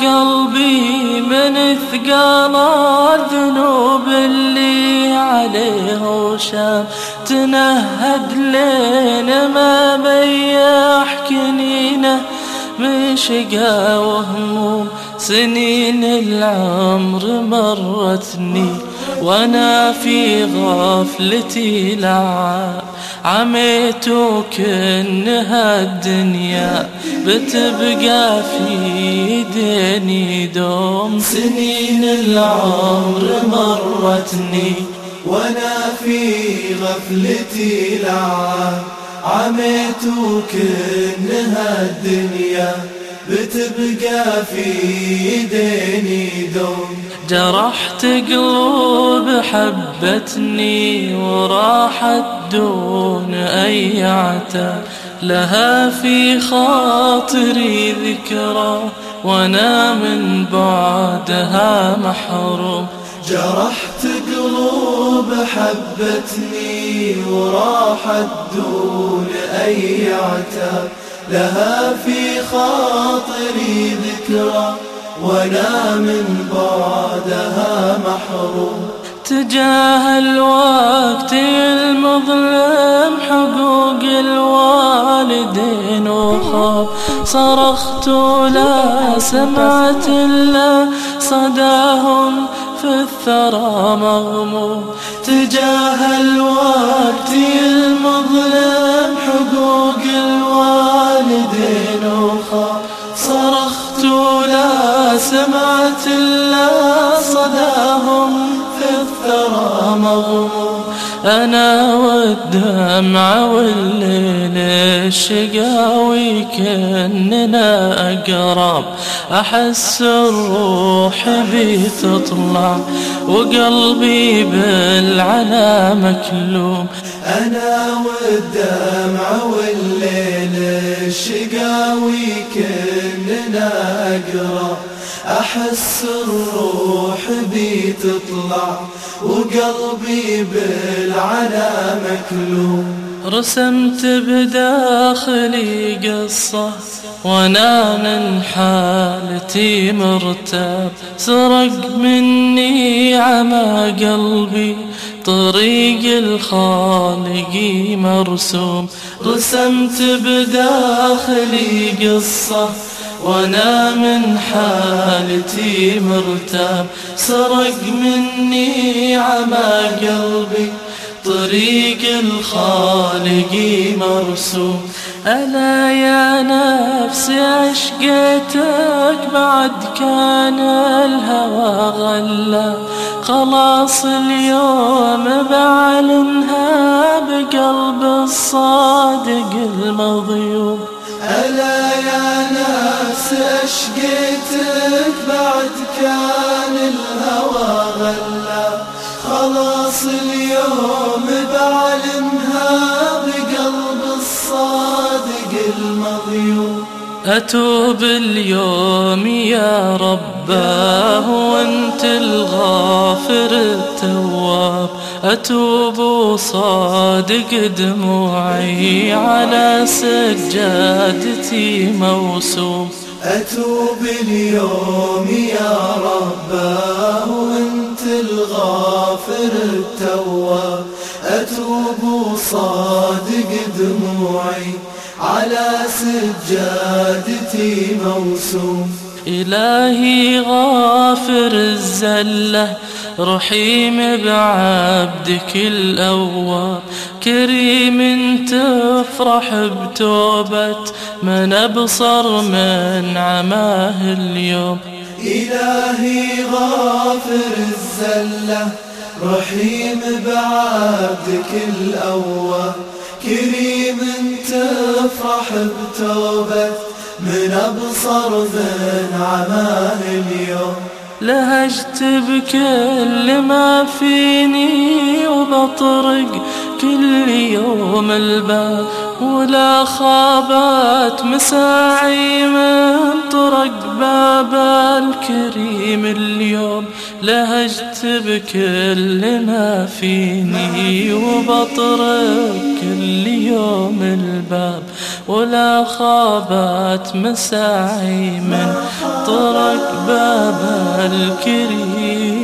قلبي من ثقال الذنوب اللي عليه وشام تنهد لين ما بيح كنينه من شقا وهموم. سنين العمر مرتني وأنا في غفلتي لعاب عميت وكنها الدنيا بتبقى في ديني دوم. سنين العمر مرتني وأنا في غفلتي لعاب عميت وكنها الدنيا بتبقى في ديني دوم. جرحت قلوب حبتني وراحت دون أي عتاب لها في خاطري ذكرى وأنا من بعدها محروم. جرحت قلوب حبتني وراحت دون أي عتاب لها في خاطري ذكرى وأنا من بعدها تجاه الوقت المظلم حقوق الوالدين وخاف صرخت لا سمعت إلا صداهم في الثرى مغموم. تجاه الوقت مغموم أنا والدمع والليل الشقاوي كننا أقرب. أحس الروح بي تطلع وقلبي بالعنا مكلوم أنا والدمع والليل الشقاوي كننا أقرب. أحس الروح بي تطلع وقلبي بالعنا مكلوم رسمت بداخلي قصة وأنا من حالتي مرتاب سرق مني عمى قلبي طريق الخالق مرسوم. رسمت بداخلي قصة وأنا من حالتي مرتاب. سرق مني عمى قلبي طريق الخالق مرسوم. ألا يا نفسي عشقتك بعد كان الهوى غلا. خلاص اليوم بعلنها بقلب الصادق المضيوم ألا يا ناس أشقيتك بعد كان الهوى غلا. خلاص اليوم أتوب اليوم يا رباه وأنت الغافر التواب. أتوب صادق دموعي على سجادتي موسوم. أتوب اليوم يا رباه وأنت الغافر التواب. أتوب صادق دموعي على سجادتي موسوم. إلهي غافر الزلة رحيم بعبدك الأواب كريم تفرح بتوبة من أبصر من عماه اليوم. إلهي غافر الزلة رحيم بعبدك الأواب كريم تفرح بتوبة من أبصر من عماه اليوم. لهجت بكل ما فيني وبطرق كل يوم الباب ولا خابت مساعي من طرق باب الكريم اليوم لهجت بكل ما فيني وبطرق كل يوم الباب ولا خابت مساعي من الكريم